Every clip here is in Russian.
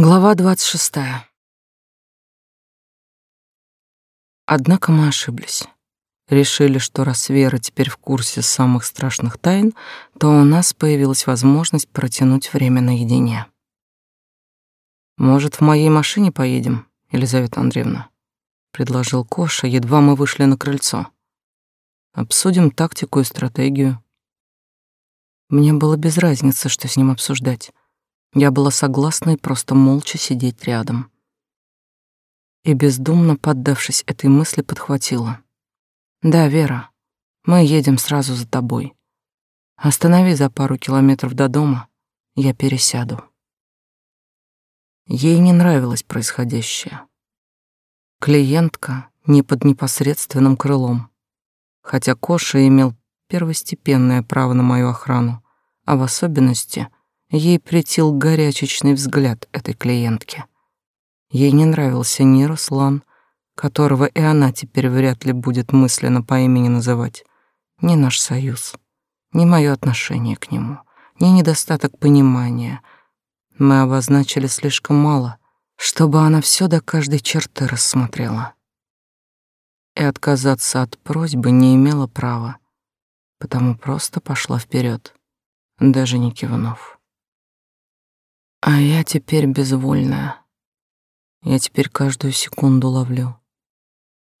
Глава двадцать шестая. Однако мы ошиблись. Решили, что раз Вера теперь в курсе самых страшных тайн, то у нас появилась возможность протянуть время наедине. «Может, в моей машине поедем, Елизавета Андреевна?» — предложил Коша, едва мы вышли на крыльцо. «Обсудим тактику и стратегию». Мне было без разницы, что с ним обсуждать. Я была согласна и просто молча сидеть рядом. И бездумно, поддавшись этой мысли, подхватила. «Да, Вера, мы едем сразу за тобой. Останови за пару километров до дома, я пересяду». Ей не нравилось происходящее. Клиентка не под непосредственным крылом, хотя Коша имел первостепенное право на мою охрану, а в особенности — Ей претил горячечный взгляд этой клиентки. Ей не нравился ни Руслан, которого и она теперь вряд ли будет мысленно по имени называть, ни наш союз, ни мое отношение к нему, ни недостаток понимания. Мы обозначили слишком мало, чтобы она все до каждой черты рассмотрела. И отказаться от просьбы не имела права, потому просто пошла вперед, даже не кивнув. А я теперь безвольная. Я теперь каждую секунду ловлю.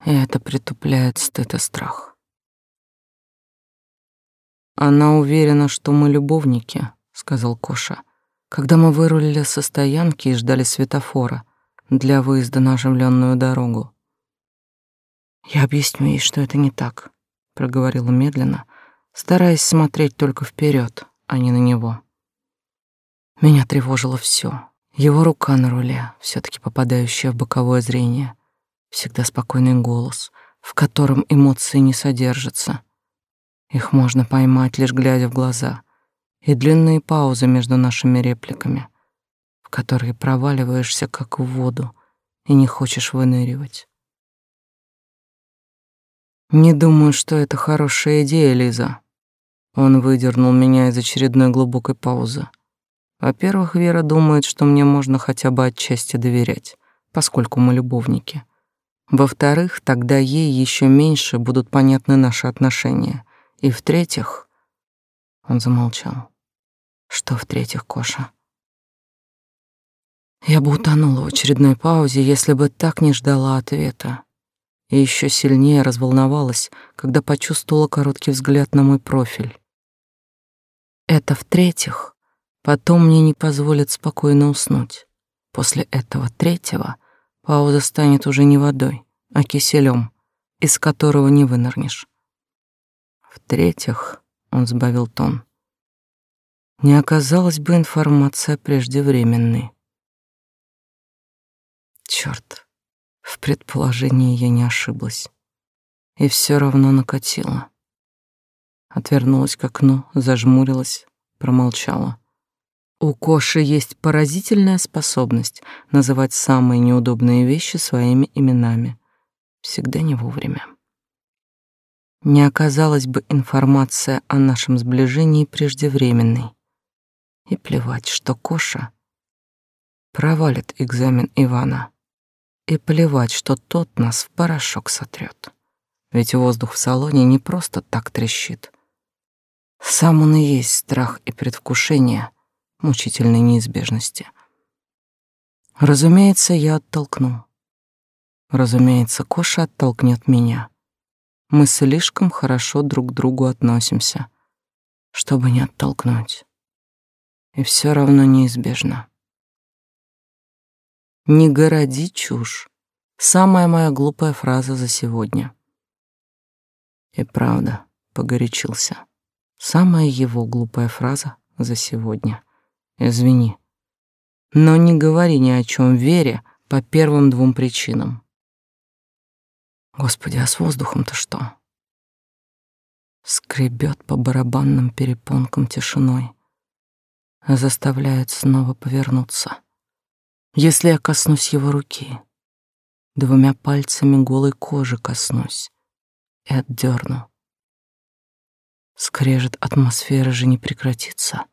И это притупляет стыд и страх. Она уверена, что мы любовники, сказал Коша, когда мы вырулили со стоянки и ждали светофора для выезда на оживленную дорогу. Я объясню ей, что это не так, проговорила медленно, стараясь смотреть только вперед, а не на него. Меня тревожило все. Его рука на руле, все таки попадающая в боковое зрение, всегда спокойный голос, в котором эмоции не содержатся. Их можно поймать, лишь глядя в глаза, и длинные паузы между нашими репликами, в которые проваливаешься, как в воду, и не хочешь выныривать. Не думаю, что это хорошая идея, Лиза. Он выдернул меня из очередной глубокой паузы. Во-первых, Вера думает, что мне можно хотя бы отчасти доверять, поскольку мы любовники. Во-вторых, тогда ей еще меньше будут понятны наши отношения. И в-третьих, он замолчал. Что в-третьих, Коша? Я бы утонула в очередной паузе, если бы так не ждала ответа. И еще сильнее разволновалась, когда почувствовала короткий взгляд на мой профиль. Это в-третьих, Потом мне не позволят спокойно уснуть. После этого третьего пауза станет уже не водой, а киселем, из которого не вынырнешь. В-третьих, он сбавил тон, не оказалась бы информация преждевременной. Черт, в предположении я не ошиблась. И все равно накатила. Отвернулась к окну, зажмурилась, промолчала. У Коши есть поразительная способность называть самые неудобные вещи своими именами. Всегда не вовремя. Не оказалась бы информация о нашем сближении преждевременной. И плевать, что Коша провалит экзамен Ивана. И плевать, что тот нас в порошок сотрет. Ведь воздух в салоне не просто так трещит. Сам он и есть страх и предвкушение — мучительной неизбежности. Разумеется, я оттолкну. Разумеется, Коша оттолкнет меня. Мы слишком хорошо друг к другу относимся, чтобы не оттолкнуть. И все равно неизбежно. Не городи чушь. Самая моя глупая фраза за сегодня. И правда, погорячился. Самая его глупая фраза за сегодня. Извини. Но не говори ни о чем Вере по первым двум причинам. Господи, а с воздухом-то что? Скребет по барабанным перепонкам тишиной, заставляет снова повернуться. Если я коснусь его руки, двумя пальцами голой кожи коснусь и отдерну, скрежет атмосферы же не прекратится.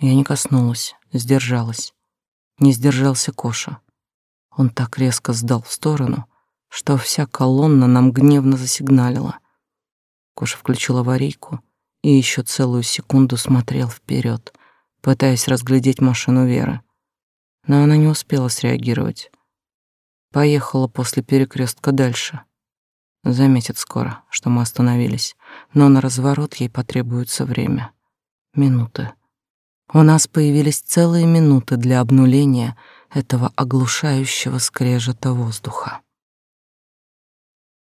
Я не коснулась, сдержалась. Не сдержался Коша. Он так резко сдал в сторону, что вся колонна нам гневно засигналила. Коша включил аварийку и еще целую секунду смотрел вперед, пытаясь разглядеть машину Веры. Но она не успела среагировать. Поехала после перекрестка дальше. Заметит скоро, что мы остановились, но на разворот ей потребуется время. Минуты. У нас появились целые минуты для обнуления этого оглушающего скрежета воздуха.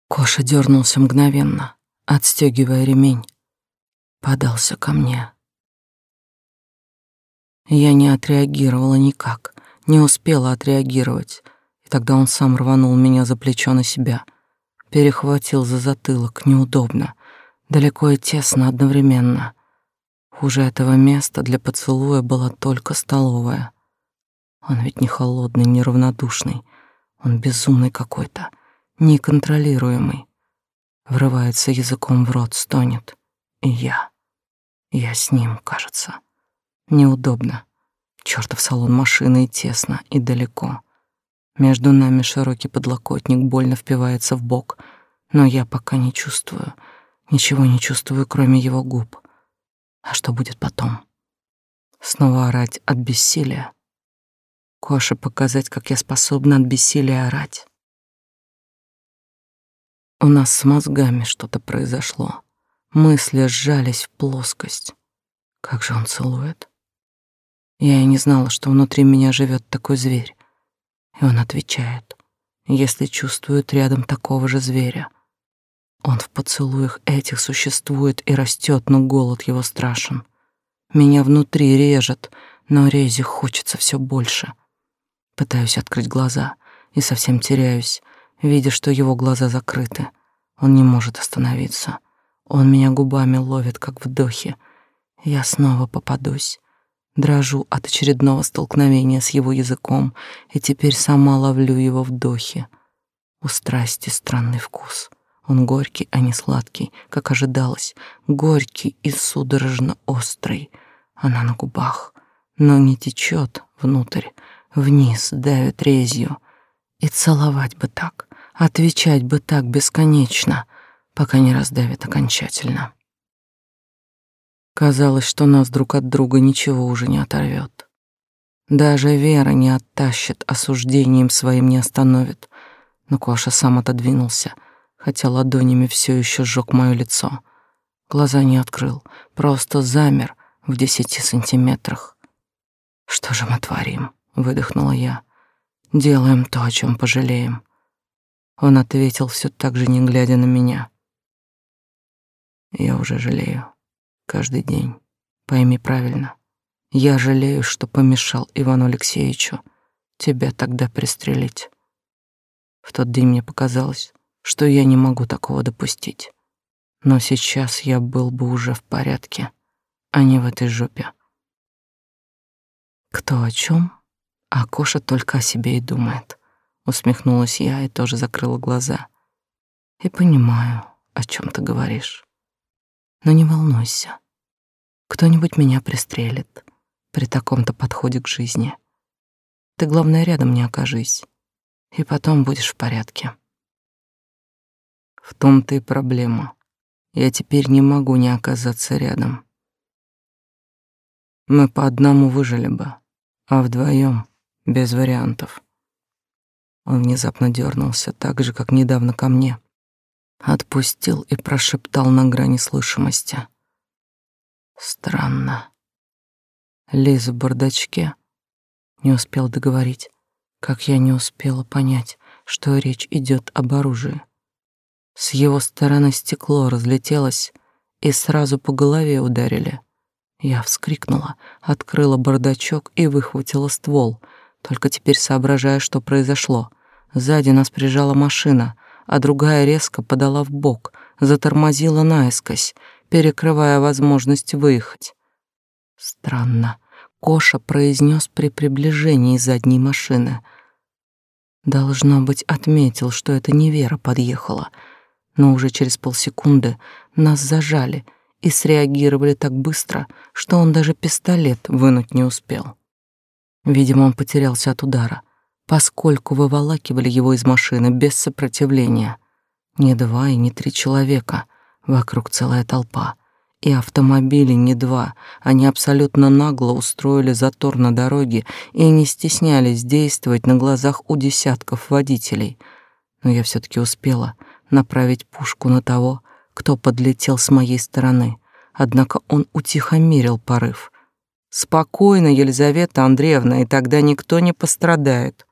Коша дернулся мгновенно, отстегивая ремень, подался ко мне. Я не отреагировала никак, не успела отреагировать, и тогда он сам рванул меня за плечо на себя, перехватил за затылок, неудобно, далеко и тесно одновременно. Хуже этого места для поцелуя была только столовая. Он ведь не холодный, не равнодушный, он безумный какой-то, неконтролируемый. Врывается языком в рот, стонет. И я. Я с ним, кажется. Неудобно. Чёртов салон машины и тесно, и далеко. Между нами широкий подлокотник больно впивается в бок, но я пока не чувствую, ничего не чувствую, кроме его губ. А что будет потом? Снова орать от бессилия? Коше показать, как я способна от бессилия орать. У нас с мозгами что-то произошло. Мысли сжались в плоскость. Как же он целует. Я и не знала, что внутри меня живет такой зверь. И он отвечает, если чувствует рядом такого же зверя. Он в поцелуях этих существует и растет, но голод его страшен. Меня внутри режет, но рези хочется все больше. Пытаюсь открыть глаза и совсем теряюсь, видя, что его глаза закрыты. Он не может остановиться. Он меня губами ловит, как вдохе. Я снова попадусь. Дрожу от очередного столкновения с его языком, и теперь сама ловлю его вдохи. У страсти странный вкус. Он горький, а не сладкий, как ожидалось. Горький и судорожно острый. Она на губах, но не течет внутрь, вниз давит резью. И целовать бы так, отвечать бы так бесконечно, пока не раздавит окончательно. Казалось, что нас друг от друга ничего уже не оторвет. Даже Вера не оттащит, осуждением своим не остановит. Но Коша сам отодвинулся, хотя ладонями все еще сжег мое лицо. Глаза не открыл, просто замер в десяти сантиметрах. «Что же мы творим?» — выдохнула я. «Делаем то, о чем пожалеем». Он ответил все так же, не глядя на меня. «Я уже жалею». Каждый день. Пойми правильно. Я жалею, что помешал Ивану Алексеевичу тебя тогда пристрелить. В тот день мне показалось, что я не могу такого допустить. Но сейчас я был бы уже в порядке, а не в этой жопе. Кто о чем? А Коша только о себе и думает. Усмехнулась я и тоже закрыла глаза. И понимаю, о чем ты говоришь. Но не волнуйся. Кто-нибудь меня пристрелит при таком-то подходе к жизни. Ты, главное, рядом не окажись, и потом будешь в порядке. В том-то и проблема. Я теперь не могу не оказаться рядом. Мы по одному выжили бы, а вдвоем без вариантов. Он внезапно дернулся, так же, как недавно ко мне — отпустил и прошептал на грани слышимости. Странно. Лиза в бардачке. Не успел договорить, как я не успела понять, что речь идет об оружии. С его стороны стекло разлетелось и сразу по голове ударили. Я вскрикнула, открыла бардачок и выхватила ствол, только теперь соображая, что произошло. Сзади нас прижала машина — а другая резко подала в бок, затормозила наискось, перекрывая возможность выехать. Странно, Коша произнес при приближении задней машины. Должно быть, отметил, что это не Вера подъехала, но уже через полсекунды нас зажали и среагировали так быстро, что он даже пистолет вынуть не успел. Видимо, он потерялся от удара, поскольку выволакивали его из машины без сопротивления. Не два и не три человека, вокруг целая толпа. И автомобили не два, они абсолютно нагло устроили затор на дороге и не стеснялись действовать на глазах у десятков водителей. Но я все таки успела направить пушку на того, кто подлетел с моей стороны. Однако он утихомирил порыв. «Спокойно, Елизавета Андреевна, и тогда никто не пострадает».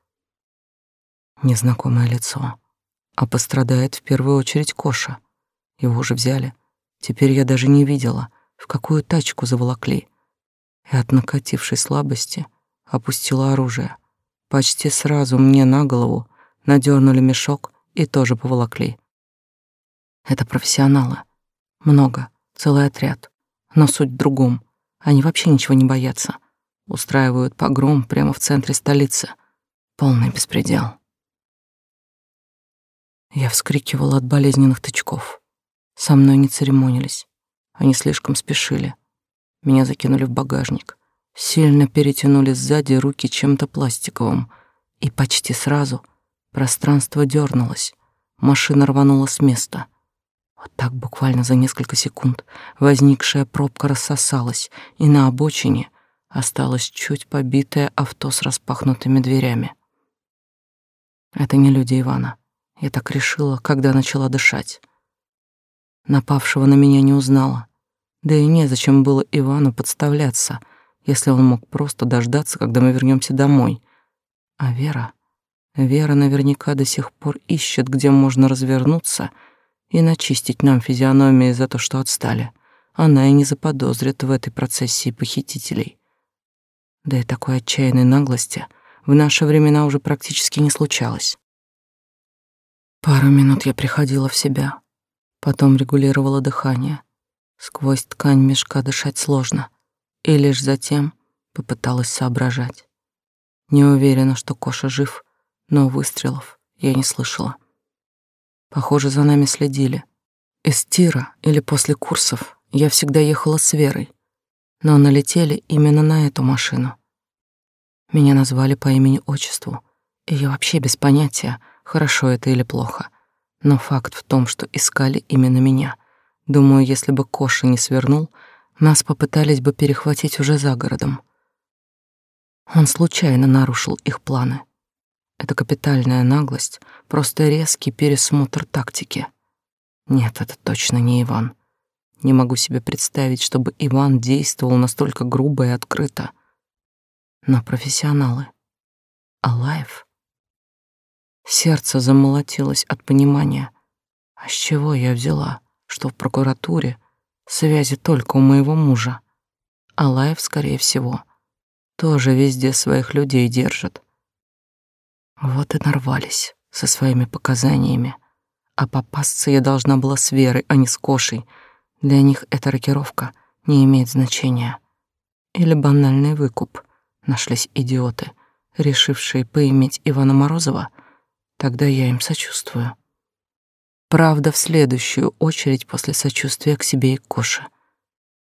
Незнакомое лицо. А пострадает в первую очередь Коша. Его уже взяли. Теперь я даже не видела, в какую тачку заволокли. И от накатившей слабости опустила оружие. Почти сразу мне на голову надернули мешок и тоже поволокли. Это профессионалы. Много, целый отряд. Но суть в другом. Они вообще ничего не боятся. Устраивают погром прямо в центре столицы. Полный беспредел. Я вскрикивала от болезненных тычков. Со мной не церемонились. Они слишком спешили. Меня закинули в багажник. Сильно перетянули сзади руки чем-то пластиковым. И почти сразу пространство дернулось. Машина рванула с места. Вот так буквально за несколько секунд возникшая пробка рассосалась, и на обочине осталось чуть побитое авто с распахнутыми дверями. Это не люди Ивана. Я так решила, когда начала дышать. Напавшего на меня не узнала. Да и незачем было Ивану подставляться, если он мог просто дождаться, когда мы вернемся домой. А Вера... Вера наверняка до сих пор ищет, где можно развернуться и начистить нам физиономии за то, что отстали. Она и не заподозрит в этой процессии похитителей. Да и такой отчаянной наглости в наши времена уже практически не случалось. Пару минут я приходила в себя, потом регулировала дыхание. Сквозь ткань мешка дышать сложно, и лишь затем попыталась соображать. Не уверена, что Коша жив, но выстрелов я не слышала. Похоже, за нами следили. Из тира или после курсов я всегда ехала с Верой, но налетели именно на эту машину. Меня назвали по имени-отчеству, и я вообще без понятия, хорошо это или плохо. Но факт в том, что искали именно меня. Думаю, если бы Коша не свернул, нас попытались бы перехватить уже за городом. Он случайно нарушил их планы. Это капитальная наглость, просто резкий пересмотр тактики. Нет, это точно не Иван. Не могу себе представить, чтобы Иван действовал настолько грубо и открыто. Но профессионалы. Алаев Сердце замолотилось от понимания. А с чего я взяла, что в прокуратуре связи только у моего мужа? Алаев, скорее всего, тоже везде своих людей держит. Вот и нарвались со своими показаниями. А попасться я должна была с Верой, а не с Кошей. Для них эта рокировка не имеет значения. Или банальный выкуп. Нашлись идиоты, решившие поиметь Ивана Морозова — Тогда я им сочувствую. Правда, в следующую очередь после сочувствия к себе и к Коше.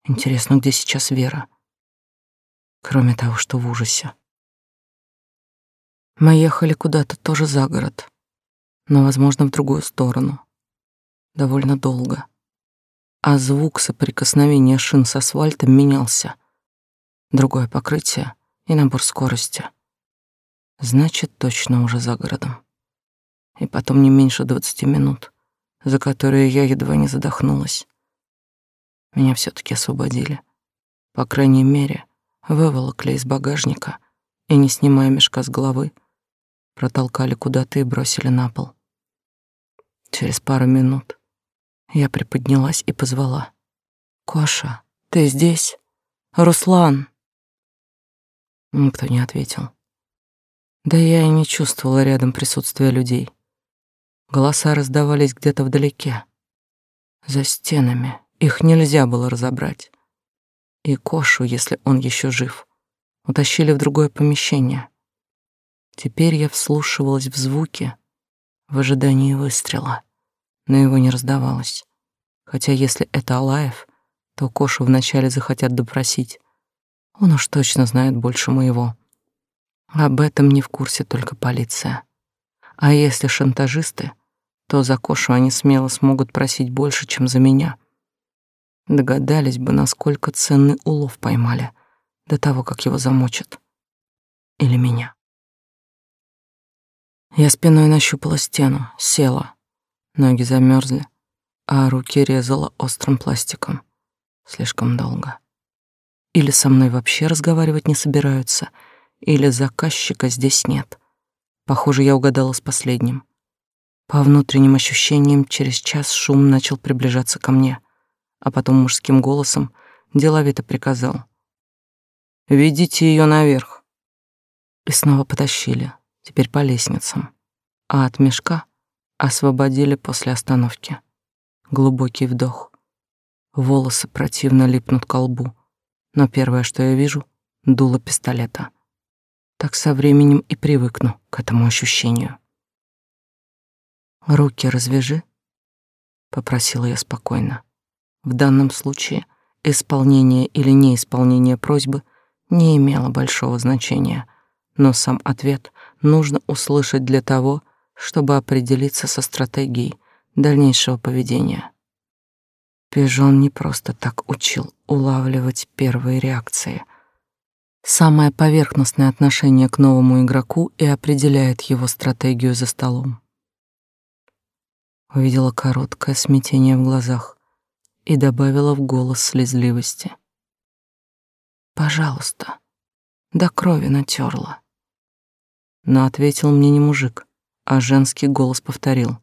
Интересно, где сейчас Вера? Кроме того, что в ужасе. Мы ехали куда-то тоже за город, но, возможно, в другую сторону. Довольно долго. А звук соприкосновения шин с асфальтом менялся. Другое покрытие и набор скорости. Значит, точно уже за городом и потом не меньше двадцати минут, за которые я едва не задохнулась. Меня все таки освободили. По крайней мере, выволокли из багажника и, не снимая мешка с головы, протолкали куда-то и бросили на пол. Через пару минут я приподнялась и позвала. «Коша, ты здесь? Руслан!» Никто не ответил. Да я и не чувствовала рядом присутствия людей. Голоса раздавались где-то вдалеке, за стенами. Их нельзя было разобрать. И Кошу, если он еще жив, утащили в другое помещение. Теперь я вслушивалась в звуки в ожидании выстрела, но его не раздавалось. Хотя если это Алаев, то Кошу вначале захотят допросить. Он уж точно знает больше моего. Об этом не в курсе только полиция. А если шантажисты, то за Кошу они смело смогут просить больше, чем за меня. Догадались бы, насколько ценный улов поймали до того, как его замочат. Или меня. Я спиной нащупала стену, села. Ноги замерзли, а руки резала острым пластиком. Слишком долго. Или со мной вообще разговаривать не собираются, или заказчика здесь нет. Похоже, я угадала с последним. По внутренним ощущениям, через час шум начал приближаться ко мне, а потом мужским голосом деловито приказал. «Ведите ее наверх». И снова потащили, теперь по лестницам. А от мешка освободили после остановки. Глубокий вдох. Волосы противно липнут к лбу, но первое, что я вижу, дуло пистолета. Так со временем и привыкну к этому ощущению. «Руки развяжи», — попросила я спокойно. В данном случае исполнение или неисполнение просьбы не имело большого значения, но сам ответ нужно услышать для того, чтобы определиться со стратегией дальнейшего поведения. Пижон не просто так учил улавливать первые реакции. Самое поверхностное отношение к новому игроку и определяет его стратегию за столом увидела короткое смятение в глазах и добавила в голос слезливости. «Пожалуйста, до крови натерла». Но ответил мне не мужик, а женский голос повторил.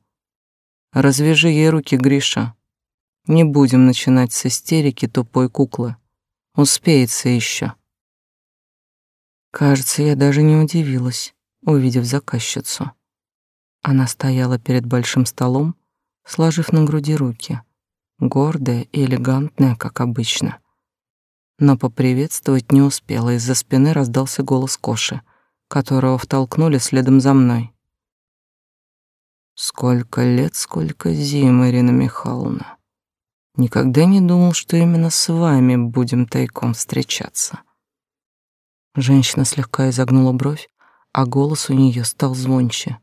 «Развяжи ей руки, Гриша. Не будем начинать с истерики тупой куклы. Успеется еще». Кажется, я даже не удивилась, увидев заказчицу. Она стояла перед большим столом сложив на груди руки, гордая и элегантная, как обычно. Но поприветствовать не успела, из-за спины раздался голос Коши, которого втолкнули следом за мной. Сколько лет, сколько зим, Ирина Михайловна. Никогда не думал, что именно с вами будем тайком встречаться. Женщина слегка изогнула бровь, а голос у нее стал звонче.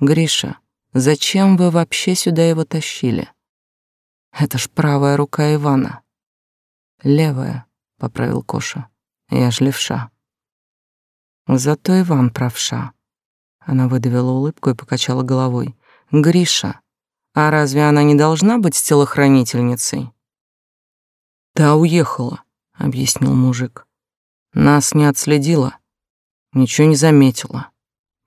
Гриша, Зачем вы вообще сюда его тащили? Это ж правая рука Ивана. Левая, поправил Коша. Я ж левша. Зато Иван правша. Она выдавила улыбку и покачала головой. Гриша, а разве она не должна быть телохранительницей? Да уехала, объяснил мужик. Нас не отследила, ничего не заметила.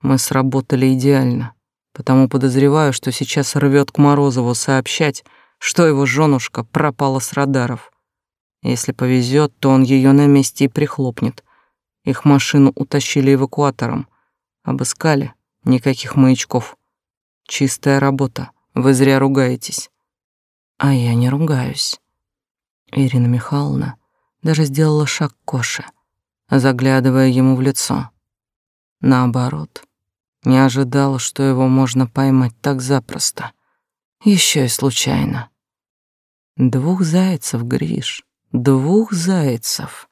Мы сработали идеально потому подозреваю, что сейчас рвет к Морозову сообщать, что его женушка пропала с радаров. Если повезет, то он ее на месте и прихлопнет. Их машину утащили эвакуатором. Обыскали, никаких маячков. Чистая работа, вы зря ругаетесь. А я не ругаюсь. Ирина Михайловна даже сделала шаг к Коше, заглядывая ему в лицо. Наоборот, не ожидал, что его можно поймать так запросто. Еще и случайно. Двух зайцев, Гриш, двух зайцев.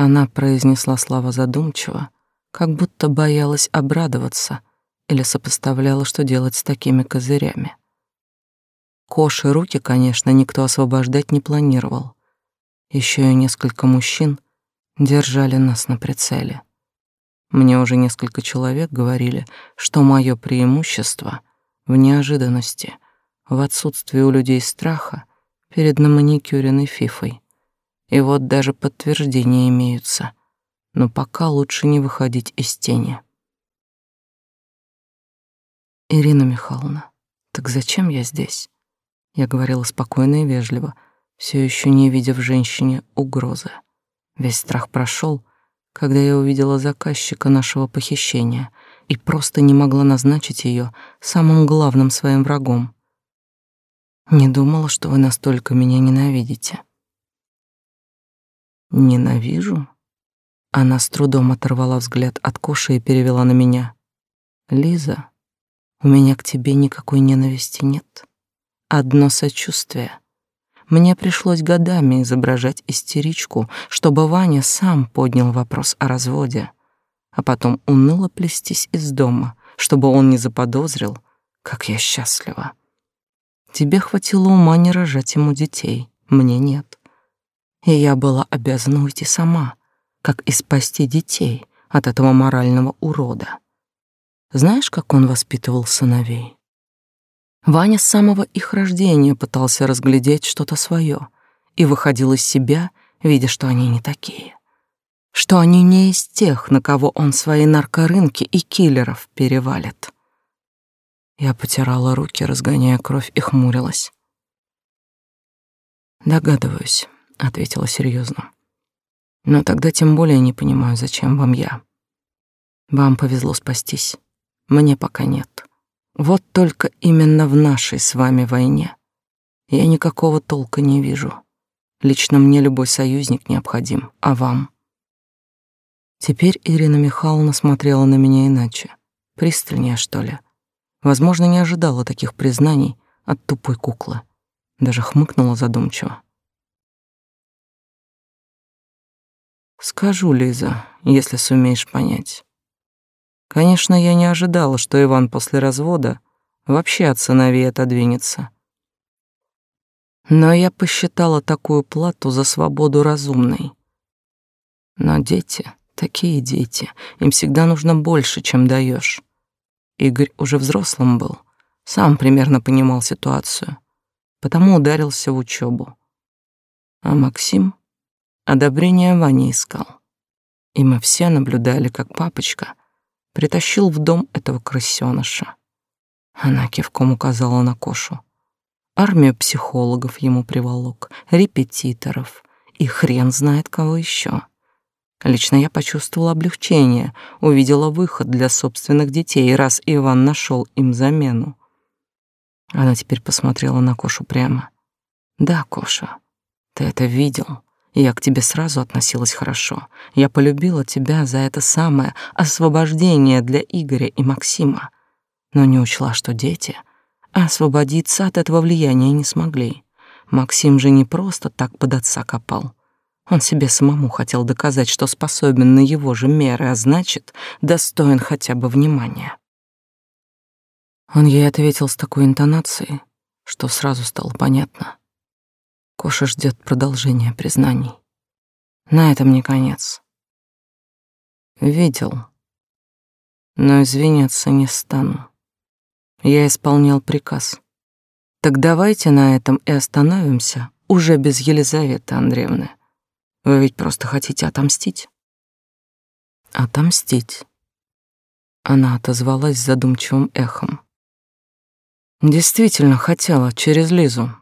Она произнесла слова задумчиво, как будто боялась обрадоваться или сопоставляла, что делать с такими козырями. Коши руки, конечно, никто освобождать не планировал. Еще и несколько мужчин держали нас на прицеле. Мне уже несколько человек говорили, что мое преимущество в неожиданности, в отсутствии у людей страха перед наманикюренной фифой. И вот даже подтверждения имеются. Но пока лучше не выходить из тени. Ирина Михайловна, так зачем я здесь? Я говорила спокойно и вежливо, все еще не видя в женщине угрозы. Весь страх прошел, когда я увидела заказчика нашего похищения и просто не могла назначить ее самым главным своим врагом. Не думала, что вы настолько меня ненавидите. Ненавижу? Она с трудом оторвала взгляд от Коши и перевела на меня. Лиза, у меня к тебе никакой ненависти нет. Одно сочувствие. Мне пришлось годами изображать истеричку, чтобы Ваня сам поднял вопрос о разводе. а потом уныло плестись из дома, чтобы он не заподозрил, как я счастлива. Тебе хватило ума не рожать ему детей, мне нет. И я была обязана уйти сама, как и спасти детей от этого морального урода. Знаешь, как он воспитывал сыновей? Ваня с самого их рождения пытался разглядеть что-то свое и выходил из себя, видя, что они не такие. Что они не из тех, на кого он свои наркорынки и киллеров перевалит. Я потирала руки, разгоняя кровь, и хмурилась. «Догадываюсь», — ответила серьезно. «Но тогда тем более не понимаю, зачем вам я. Вам повезло спастись, мне пока нет. Вот только именно в нашей с вами войне я никакого толка не вижу. Лично мне любой союзник необходим, а вам?» Теперь Ирина Михайловна смотрела на меня иначе, пристальнее, что ли. Возможно, не ожидала таких признаний от тупой куклы. Даже хмыкнула задумчиво. Скажу, Лиза, если сумеешь понять. Конечно, я не ожидала, что Иван после развода вообще от сыновей отодвинется. Но я посчитала такую плату за свободу разумной. Но дети, такие дети, им всегда нужно больше, чем даешь. Игорь уже взрослым был, сам примерно понимал ситуацию, потому ударился в учебу. А Максим одобрение Вани искал. И мы все наблюдали, как папочка притащил в дом этого крысёныша. Она кивком указала на Кошу. Армию психологов ему приволок, репетиторов и хрен знает кого еще. Лично я почувствовала облегчение, увидела выход для собственных детей, раз Иван нашел им замену. Она теперь посмотрела на Кошу прямо. «Да, Коша, ты это видел. Я к тебе сразу относилась хорошо. Я полюбила тебя за это самое освобождение для Игоря и Максима. Но не учла, что дети освободиться от этого влияния не смогли. Максим же не просто так под отца копал. Он себе самому хотел доказать, что способен на его же меры, а значит, достоин хотя бы внимания. Он ей ответил с такой интонацией, что сразу стало понятно. Коша ждет продолжения признаний. На этом не конец. Видел, но извиняться не стану. Я исполнял приказ. Так давайте на этом и остановимся, уже без Елизаветы Андреевны. Вы ведь просто хотите отомстить. Отомстить. Она отозвалась задумчивым эхом. Действительно хотела через Лизу.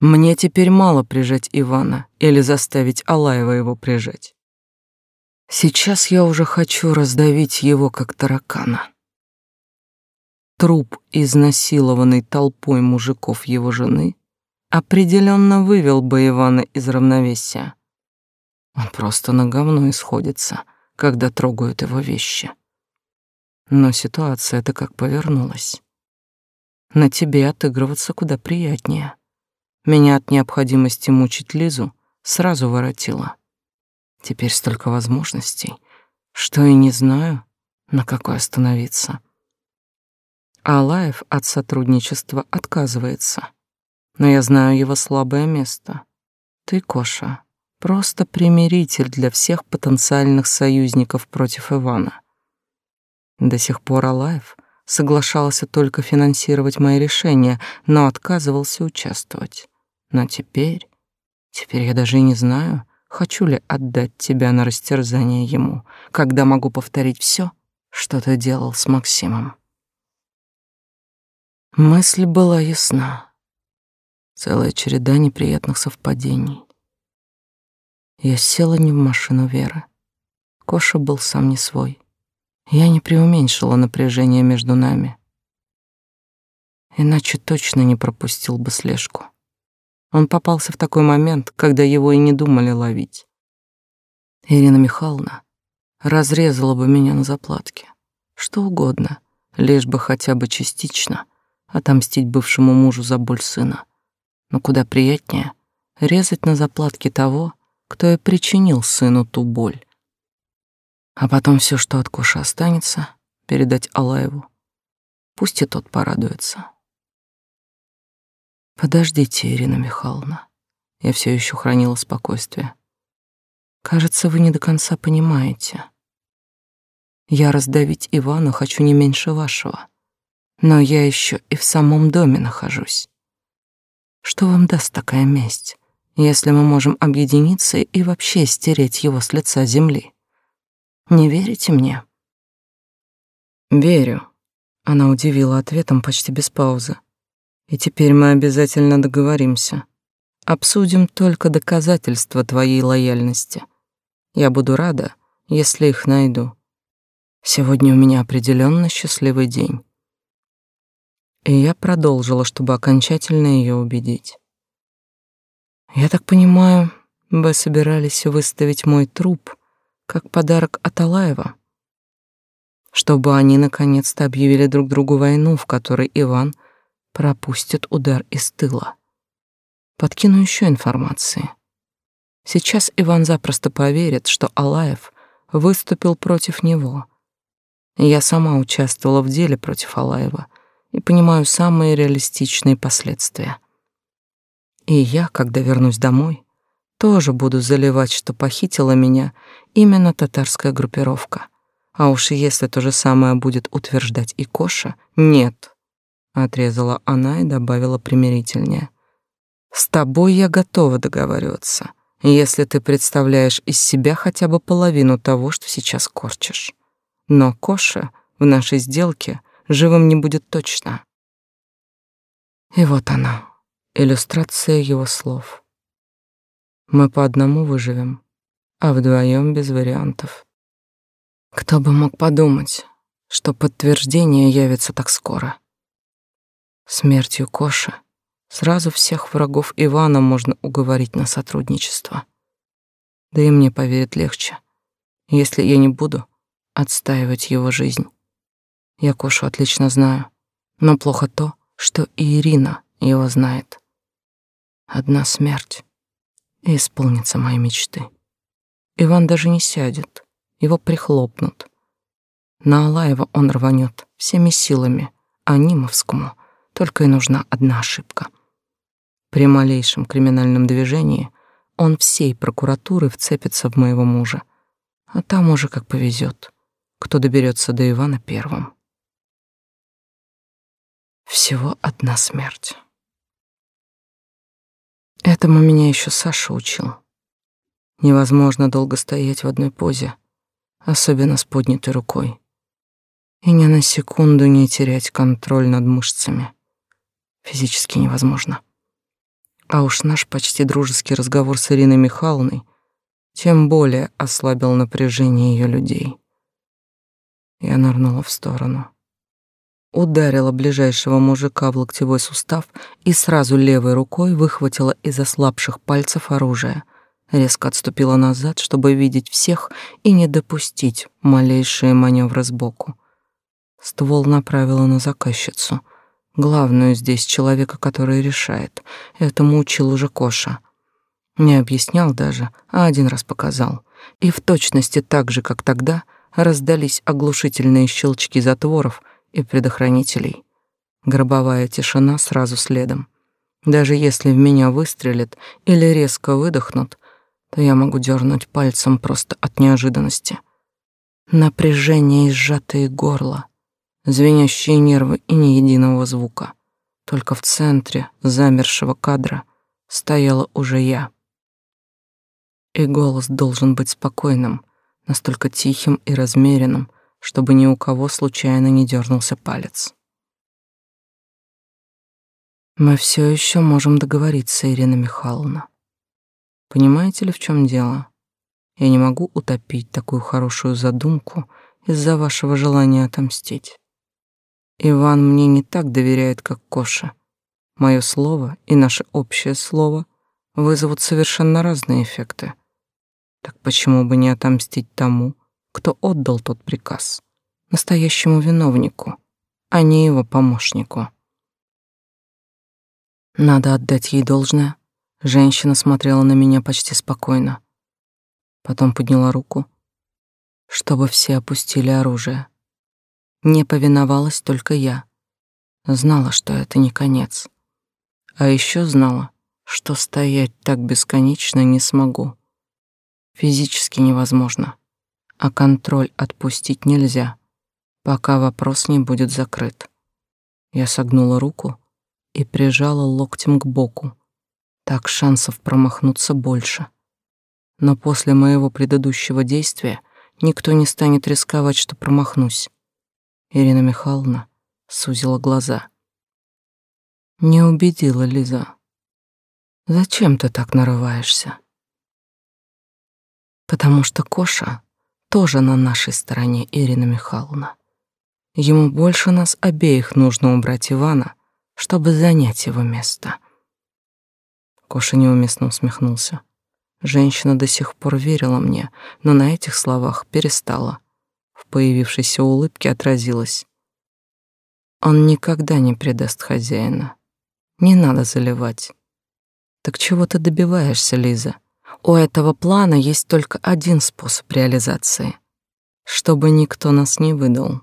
Мне теперь мало прижать Ивана или заставить Алаева его прижать. Сейчас я уже хочу раздавить его, как таракана. Труп, изнасилованный толпой мужиков его жены, определенно вывел бы Ивана из равновесия. Он просто на говно исходится, когда трогают его вещи. Но ситуация-то как повернулась. На тебе отыгрываться куда приятнее. Меня от необходимости мучить Лизу сразу воротило. Теперь столько возможностей, что и не знаю, на какой остановиться. Алаев от сотрудничества отказывается, но я знаю его слабое место. Ты, Коша, Просто примиритель для всех потенциальных союзников против Ивана. До сих пор Алаев соглашался только финансировать мои решения, но отказывался участвовать. Но теперь... Теперь я даже и не знаю, хочу ли отдать тебя на растерзание ему, когда могу повторить все, что ты делал с Максимом. Мысль была ясна. Целая череда неприятных совпадений. Я села не в машину Веры. Коша был сам не свой. Я не преуменьшила напряжение между нами. Иначе точно не пропустил бы слежку. Он попался в такой момент, когда его и не думали ловить. Ирина Михайловна разрезала бы меня на заплатке. Что угодно, лишь бы хотя бы частично отомстить бывшему мужу за боль сына. Но куда приятнее резать на заплатке того, кто и причинил сыну ту боль. А потом все, что от Коши останется, передать Алаеву. Пусть и тот порадуется. Подождите, Ирина Михайловна. Я все еще хранила спокойствие. Кажется, вы не до конца понимаете. Я раздавить Ивана хочу не меньше вашего. Но я еще и в самом доме нахожусь. Что вам даст такая месть, если мы можем объединиться и вообще стереть его с лица земли? Не верите мне? Верю. Она удивила ответом почти без паузы. И теперь мы обязательно договоримся. Обсудим только доказательства твоей лояльности. Я буду рада, если их найду. Сегодня у меня определенно счастливый день. И я продолжила, чтобы окончательно ее убедить. Я так понимаю, вы собирались выставить мой труп как подарок от Алаева, чтобы они наконец-то объявили друг другу войну, в которой Иван — пропустит удар из тыла. Подкину еще информации. Сейчас Иван запросто поверит, что Алаев выступил против него. Я сама участвовала в деле против Алаева и понимаю самые реалистичные последствия. И я, когда вернусь домой, тоже буду заливать, что похитила меня именно татарская группировка. А уж если то же самое будет утверждать и Коша, нет, отрезала она и добавила примирительнее. С тобой я готова договариваться, если ты представляешь из себя хотя бы половину того, что сейчас корчишь. Но Коша в нашей сделке живым не будет точно. И вот она, иллюстрация его слов. Мы по одному выживем, а вдвоем без вариантов. Кто бы мог подумать, что подтверждение явится так скоро. Смертью Коши сразу всех врагов Ивана можно уговорить на сотрудничество. Да и мне поверить легче, если я не буду отстаивать его жизнь. Я Кошу отлично знаю, но плохо то, что и Ирина его знает. Одна смерть, и исполнится мои мечты. Иван даже не сядет, его прихлопнут. На Алаева он рванет всеми силами, а Нимовскому — только и нужна одна ошибка. При малейшем криминальном движении он всей прокуратуры вцепится в моего мужа. А там уже как повезет, кто доберется до Ивана первым. Всего одна смерть. Этому меня еще Саша учил. Невозможно долго стоять в одной позе, особенно с поднятой рукой, и ни на секунду не терять контроль над мышцами физически невозможно. А уж наш почти дружеский разговор с Ириной Михайловной тем более ослабил напряжение ее людей. Я нырнула в сторону. Ударила ближайшего мужика в локтевой сустав и сразу левой рукой выхватила из ослабших пальцев оружие. Резко отступила назад, чтобы видеть всех и не допустить малейшие маневры сбоку. Ствол направила на заказчицу — главную здесь человека, который решает. Этому учил уже Коша. Не объяснял даже, а один раз показал. И в точности так же, как тогда, раздались оглушительные щелчки затворов и предохранителей. Гробовая тишина сразу следом. Даже если в меня выстрелят или резко выдохнут, то я могу дернуть пальцем просто от неожиданности. Напряжение и сжатые горло — звенящие нервы и ни единого звука. Только в центре замершего кадра стояла уже я. И голос должен быть спокойным, настолько тихим и размеренным, чтобы ни у кого случайно не дернулся палец. Мы все еще можем договориться, Ирина Михайловна. Понимаете ли, в чем дело? Я не могу утопить такую хорошую задумку из-за вашего желания отомстить. Иван мне не так доверяет, как Коша. Мое слово и наше общее слово вызовут совершенно разные эффекты. Так почему бы не отомстить тому, кто отдал тот приказ, настоящему виновнику, а не его помощнику? Надо отдать ей должное. Женщина смотрела на меня почти спокойно. Потом подняла руку чтобы все опустили оружие. Не повиновалась только я. Знала, что это не конец. А еще знала, что стоять так бесконечно не смогу. Физически невозможно, а контроль отпустить нельзя, пока вопрос не будет закрыт. Я согнула руку и прижала локтем к боку. Так шансов промахнуться больше. Но после моего предыдущего действия никто не станет рисковать, что промахнусь. Ирина Михайловна сузила глаза. Не убедила Лиза. Зачем ты так нарываешься? Потому что Коша тоже на нашей стороне, Ирина Михайловна. Ему больше нас обеих нужно убрать Ивана, чтобы занять его место. Коша неуместно усмехнулся. Женщина до сих пор верила мне, но на этих словах перестала. Появившейся улыбке отразилось. Он никогда не предаст хозяина. Не надо заливать. Так чего ты добиваешься, Лиза? У этого плана есть только один способ реализации. Чтобы никто нас не выдал.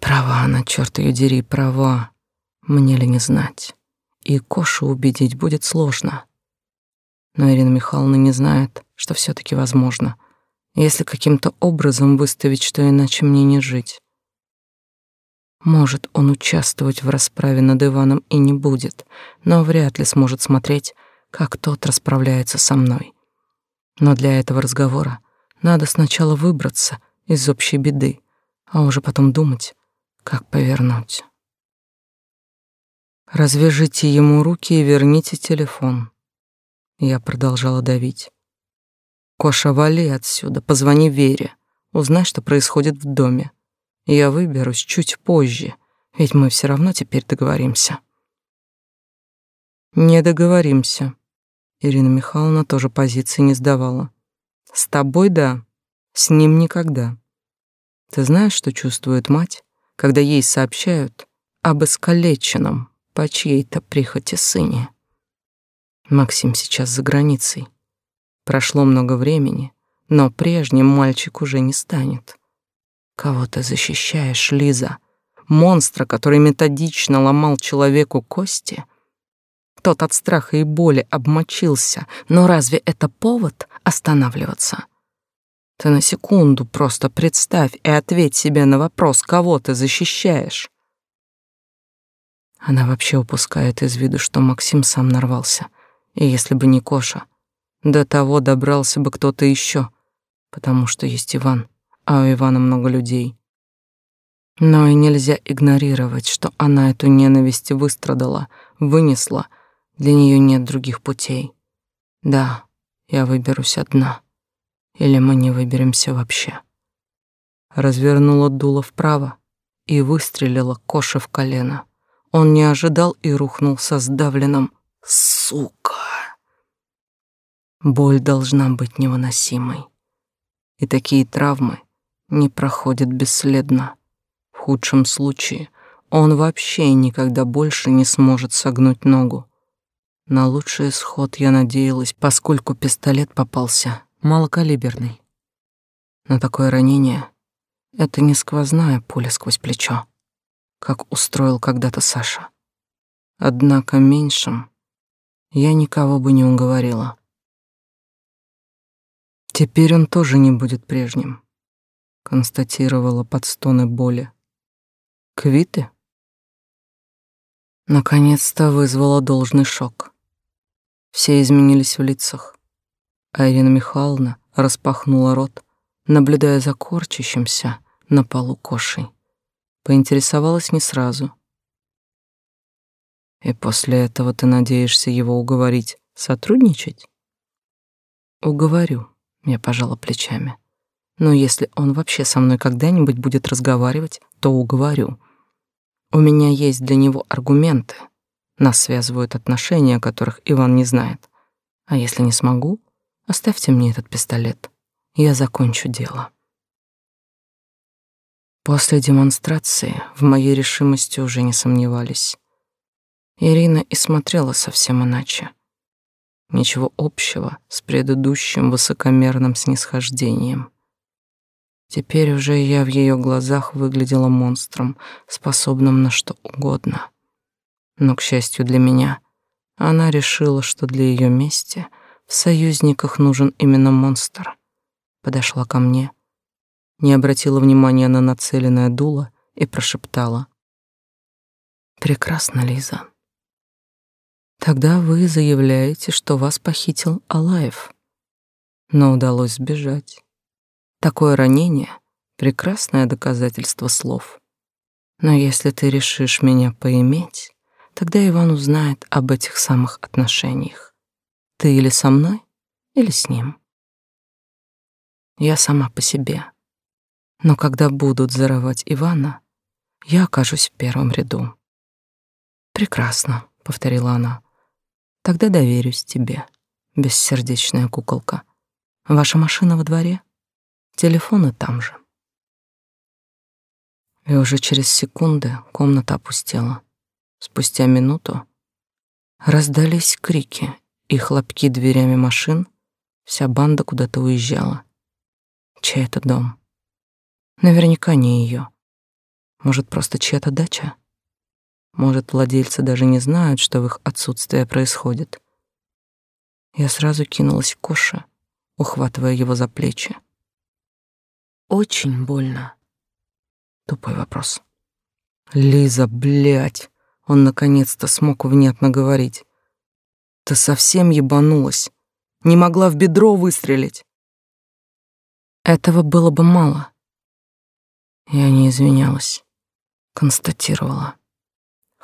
Права она, черт ее дери, права. Мне ли не знать? И Кошу убедить будет сложно. Но Ирина Михайловна не знает, что все таки возможно, если каким-то образом выставить, что иначе мне не жить. Может, он участвовать в расправе над Иваном и не будет, но вряд ли сможет смотреть, как тот расправляется со мной. Но для этого разговора надо сначала выбраться из общей беды, а уже потом думать, как повернуть. Развяжите ему руки и верните телефон. Я продолжала давить. Коша, вали отсюда, позвони Вере, узнай, что происходит в доме. Я выберусь чуть позже, ведь мы все равно теперь договоримся. Не договоримся. Ирина Михайловна тоже позиции не сдавала. С тобой да, с ним никогда. Ты знаешь, что чувствует мать, когда ей сообщают об искалеченном по чьей-то прихоти сыне. Максим сейчас за границей. Прошло много времени, но прежним мальчик уже не станет. Кого ты защищаешь, Лиза? Монстра, который методично ломал человеку кости? Тот от страха и боли обмочился, но разве это повод останавливаться? Ты на секунду просто представь и ответь себе на вопрос, кого ты защищаешь. Она вообще упускает из виду, что Максим сам нарвался. И если бы не Коша, до того добрался бы кто-то еще, потому что есть Иван, а у Ивана много людей. Но и нельзя игнорировать, что она эту ненависть выстрадала, вынесла, для нее нет других путей. Да, я выберусь одна. Или мы не выберемся вообще. Развернула дуло вправо и выстрелила Коше в колено. Он не ожидал и рухнул со сдавленным «Сука!». Боль должна быть невыносимой. И такие травмы не проходят бесследно. В худшем случае он вообще никогда больше не сможет согнуть ногу. На лучший исход я надеялась, поскольку пистолет попался малокалиберный. Но такое ранение — это не сквозная пуля сквозь плечо, как устроил когда-то Саша. Однако меньшим я никого бы не уговорила. Теперь он тоже не будет прежним, констатировала под стоны боли. Квиты? Наконец-то вызвала должный шок. Все изменились в лицах а Михайловна распахнула рот, наблюдая за корчащимся на полу кошей. Поинтересовалась не сразу. «И после этого ты надеешься его уговорить сотрудничать?» «Уговорю», — я пожала плечами. «Но если он вообще со мной когда-нибудь будет разговаривать, то уговорю. У меня есть для него аргументы. Нас связывают отношения, о которых Иван не знает. А если не смогу, Оставьте мне этот пистолет. Я закончу дело. После демонстрации в моей решимости уже не сомневались. Ирина и смотрела совсем иначе. Ничего общего с предыдущим высокомерным снисхождением. Теперь уже я в ее глазах выглядела монстром, способным на что угодно. Но, к счастью для меня, она решила, что для ее мести в союзниках нужен именно монстр. Подошла ко мне, не обратила внимания на нацеленное дуло и прошептала. «Прекрасно, Лиза. Тогда вы заявляете, что вас похитил Алаев, но удалось сбежать. Такое ранение — прекрасное доказательство слов. Но если ты решишь меня поиметь, тогда Иван узнает об этих самых отношениях. Ты или со мной, или с ним. Я сама по себе. Но когда будут зарывать Ивана, я окажусь в первом ряду. Прекрасно, повторила она. Тогда доверюсь тебе, бессердечная куколка. Ваша машина во дворе? Телефоны там же. И уже через секунды комната опустела. Спустя минуту раздались крики и хлопки дверями машин. Вся банда куда-то уезжала. Чей это дом? Наверняка не ее. Может, просто чья-то дача? Может, владельцы даже не знают, что в их отсутствие происходит. Я сразу кинулась к Коше, ухватывая его за плечи. Очень больно. Тупой вопрос. Лиза, блядь, он наконец-то смог внятно говорить. Ты совсем ебанулась. Не могла в бедро выстрелить. Этого было бы мало. Я не извинялась, констатировала.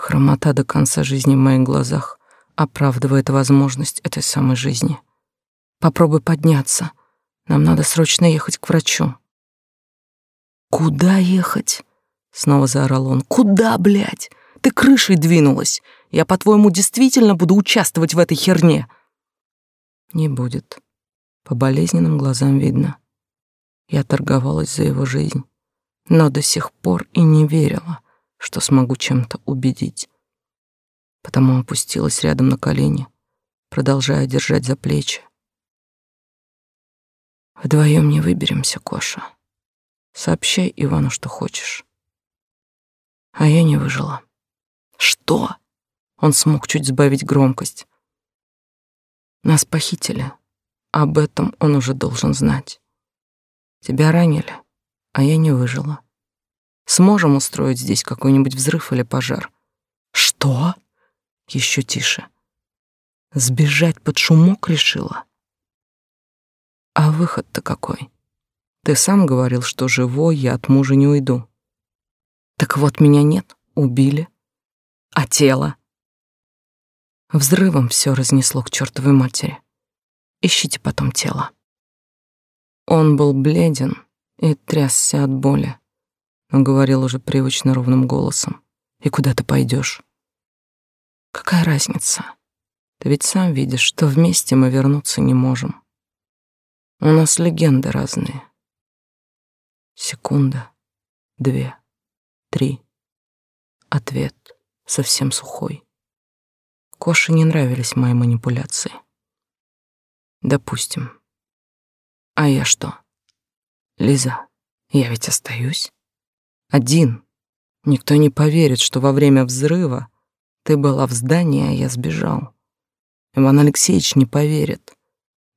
Хромота до конца жизни в моих глазах оправдывает возможность этой самой жизни. Попробуй подняться. Нам надо срочно ехать к врачу. Куда ехать? Снова заорал он. Куда, блядь? Ты крышей двинулась. Я, по-твоему, действительно буду участвовать в этой херне? Не будет. По болезненным глазам видно. Я торговалась за его жизнь, но до сих пор и не верила, что смогу чем-то убедить. Потому опустилась рядом на колени, продолжая держать за плечи. Вдвоем не выберемся, Коша. Сообщай Ивану, что хочешь. А я не выжила. Что? Он смог чуть сбавить громкость. Нас похитили. Об этом он уже должен знать. Тебя ранили, а я не выжила. Сможем устроить здесь какой-нибудь взрыв или пожар? Что? Еще тише. Сбежать под шумок решила? А выход-то какой? Ты сам говорил, что живой я от мужа не уйду. Так вот меня нет, убили. А тело? Взрывом все разнесло к чертовой матери. Ищите потом тело. Он был бледен и трясся от боли, но говорил уже привычно ровным голосом. «И куда ты пойдешь? «Какая разница? Ты ведь сам видишь, что вместе мы вернуться не можем. У нас легенды разные. Секунда, две, три. Ответ совсем сухой. Коше не нравились мои манипуляции. Допустим, а я что? Лиза, я ведь остаюсь. Один. Никто не поверит, что во время взрыва ты была в здании, а я сбежал. Иван Алексеевич не поверит.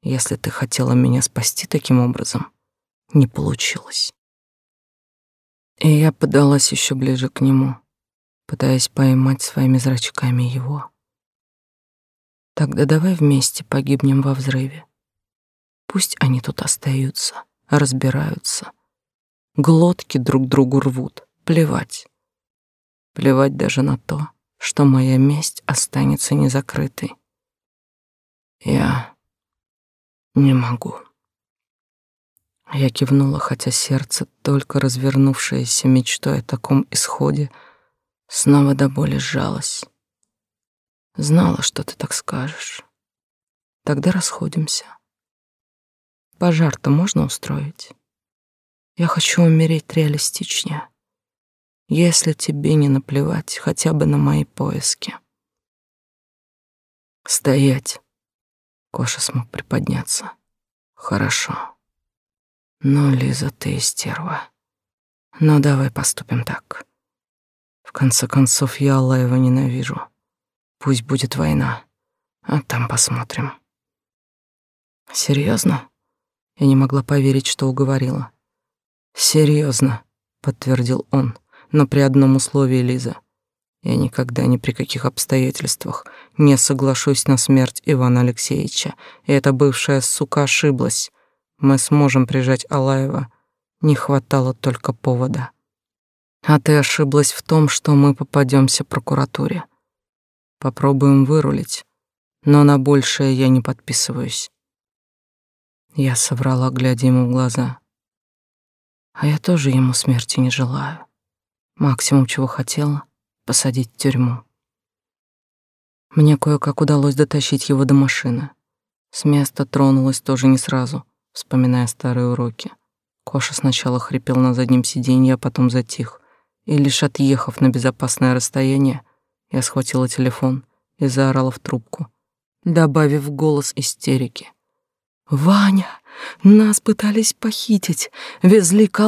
Если ты хотела меня спасти таким образом, не получилось. И я подалась еще ближе к нему, пытаясь поймать своими зрачками его. Тогда давай вместе погибнем во взрыве. Пусть они тут остаются, разбираются. Глотки друг другу рвут. Плевать. Плевать даже на то, что моя месть останется незакрытой. Я не могу. Я кивнула, хотя сердце, только развернувшееся мечтой о таком исходе, снова до боли сжалось. Знала, что ты так скажешь. Тогда расходимся. Пожар-то можно устроить? Я хочу умереть реалистичнее. Если тебе не наплевать хотя бы на мои поиски. Стоять. Коша смог приподняться. Хорошо. Но, Лиза, ты стерва. Но давай поступим так. В конце концов, я Аллаева ненавижу. Пусть будет война, а там посмотрим. Серьезно? Я не могла поверить, что уговорила. Серьезно, подтвердил он, но при одном условии, Лиза. Я никогда ни при каких обстоятельствах не соглашусь на смерть Ивана Алексеевича. И эта бывшая сука ошиблась. Мы сможем прижать Алаева. Не хватало только повода. А ты ошиблась в том, что мы попадемся прокуратуре. Попробуем вырулить, но на большее я не подписываюсь. Я соврала, глядя ему в глаза. А я тоже ему смерти не желаю. Максимум, чего хотела — посадить в тюрьму. Мне кое-как удалось дотащить его до машины. С места тронулась тоже не сразу, вспоминая старые уроки. Коша сначала хрипел на заднем сиденье, а потом затих. И лишь отъехав на безопасное расстояние, я схватила телефон и заорала в трубку, добавив голос истерики. «Ваня, нас пытались похитить, везли к.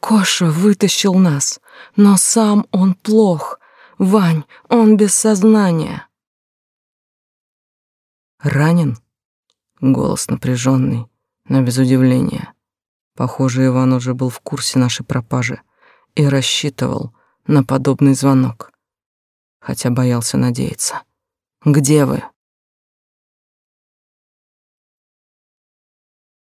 Коша вытащил нас, но сам он плох. Вань, он без сознания. Ранен? Голос напряженный, но без удивления. Похоже, Иван уже был в курсе нашей пропажи и рассчитывал на подобный звонок, хотя боялся надеяться. «Где вы?»